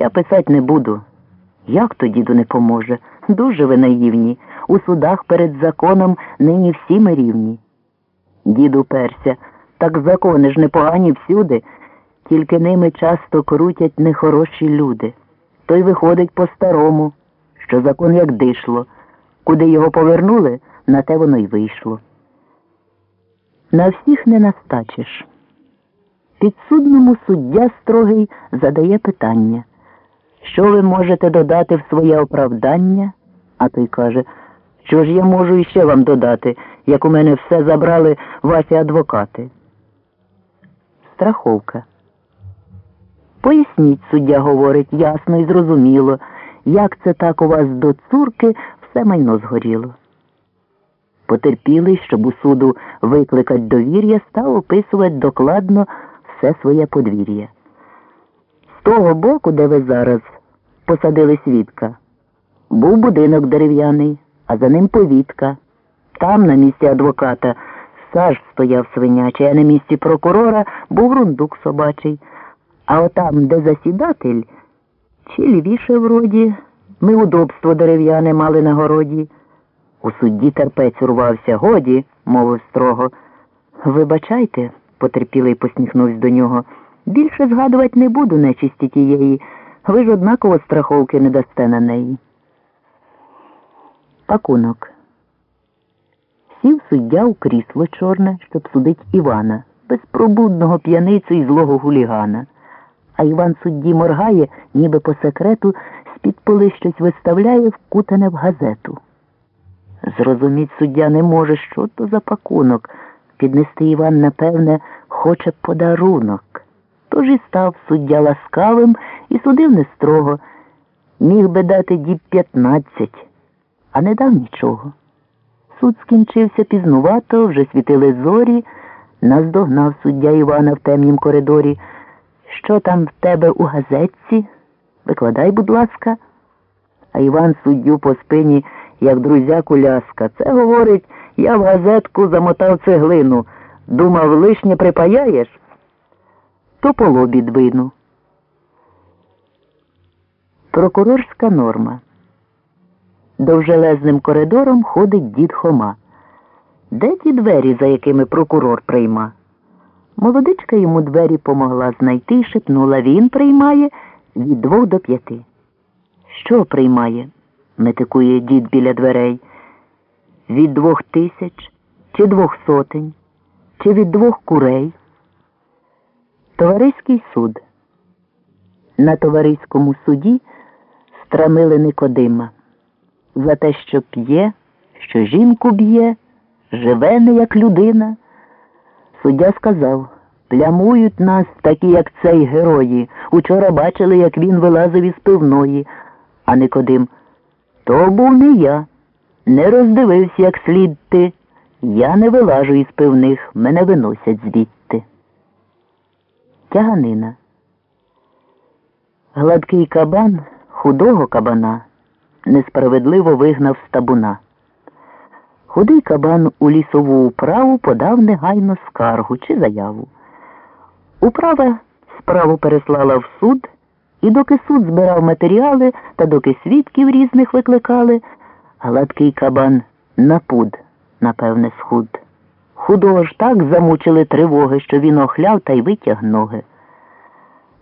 Я писать не буду. Як то діду не поможе? Дуже ви наївні. У судах перед законом нині всі ми рівні. Дід уперся, так закони ж непогані всюди, тільки ними часто крутять нехороші люди. Той виходить по-старому, що закон як дишло. Куди його повернули, на те воно й вийшло. На всіх не настачиш. Підсудному суддя строгий задає питання, що ви можете додати в своє оправдання? А той каже, що ж я можу іще вам додати, як у мене все забрали ваші адвокати. Страховка. Поясніть, суддя говорить, ясно і зрозуміло, як це так у вас до цурки все майно згоріло. Потерпілий, щоб у суду викликать довір'я, став описувати докладно все своє подвір'я. З того боку, де ви зараз посадили свідка, був будинок дерев'яний, а за ним повітка. Там, на місці адвоката, саж стояв свинячий, а на місці прокурора був рундук собачий. А отам, де засідатель, чи лівіше вроді, ми удобство дерев'яне мали на городі. У судді терпець урвався. Годі, мовив строго. Вибачайте, потерпілий посміхнувся до нього. Більше згадувати не буду нечисті тієї. Ви ж однаково страховки не дасте на неї. Пакунок. Сів суддя у крісло чорне, щоб судить Івана, безпробудного п'яницю і злого гулігана. А Іван судді моргає, ніби по секрету, з-під поли щось виставляє, вкутане в газету. Зрозуміть суддя не може, що то за пакунок. Піднести Іван, напевне, хоче подарунок. Тож і став суддя ласкавим і судив не строго. Міг би дати діб п'ятнадцять, а не дав нічого. Суд скінчився пізнувато, вже світили зорі, наздогнав суддя Івана в темнім коридорі. Що там в тебе у газетці? Викладай, будь ласка. А Іван суддю по спині, як друзяку ляска. Це говорить, я в газетку замотав цеглину. Думав, лишнє припаяєш? То по лобі двину. Прокурорська норма. Довжелезним коридором ходить дід Хома. Де ті двері, за якими прокурор прийма? Молодичка йому двері помогла знайти і шепнула. Він приймає від двох до п'яти. Що приймає? метикує дід біля дверей. Від двох тисяч, чи двох сотень, чи від двох курей. Товариський суд. На товариському суді страмили Никодима за те, що п'є, що жінку б'є, живе не як людина. Суддя сказав плямують нас, такі, як цей герої. Учора бачили, як він вилазив із пивної, а Никодим. То був не я. Не роздивився, як слід ти. Я не вилажу із пивних, мене виносять звідти. Тяганина. Гладкий кабан худого кабана несправедливо вигнав з табуна. Худий кабан у лісову управу подав негайно скаргу чи заяву. Управа справу переслала в суд, і доки суд збирав матеріали та доки свідків різних викликали, гладкий кабан напуд, напевне, схуд. Худого ж так замучили тривоги, що він охляв та й витяг ноги.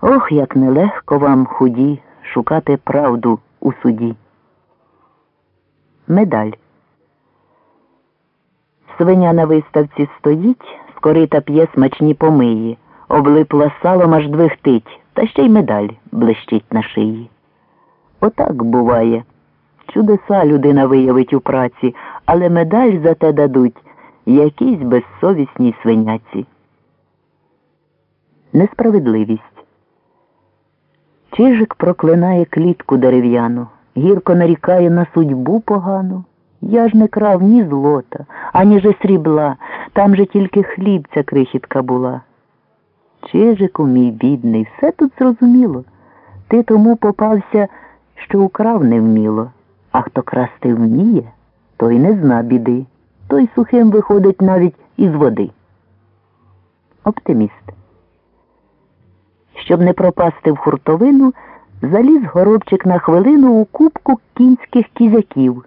Ох, як нелегко вам, худі, шукати правду у суді. Медаль. Свиня на виставці стоїть, скорита п'є смачні помиї, облипла салом аж двихтить, та ще й медаль блищить на шиї. Отак буває. Чудеса людина виявить у праці, але медаль за те дадуть якійсь безсовісній свиняці. Несправедливість. Чижик проклинає клітку дерев'яну, гірко нарікає на судьбу погану. Я ж не крав ні злота, ані же срібла, там же тільки хлібця крихітка була. Чижику, мій бідний, все тут зрозуміло. Ти тому попався, що украв не вміло, а хто красти вміє, той не зна біди, той сухим виходить навіть із води. Оптиміст. Щоб не пропасти в хуртовину, заліз горобчик на хвилину у кубку кінських кізяків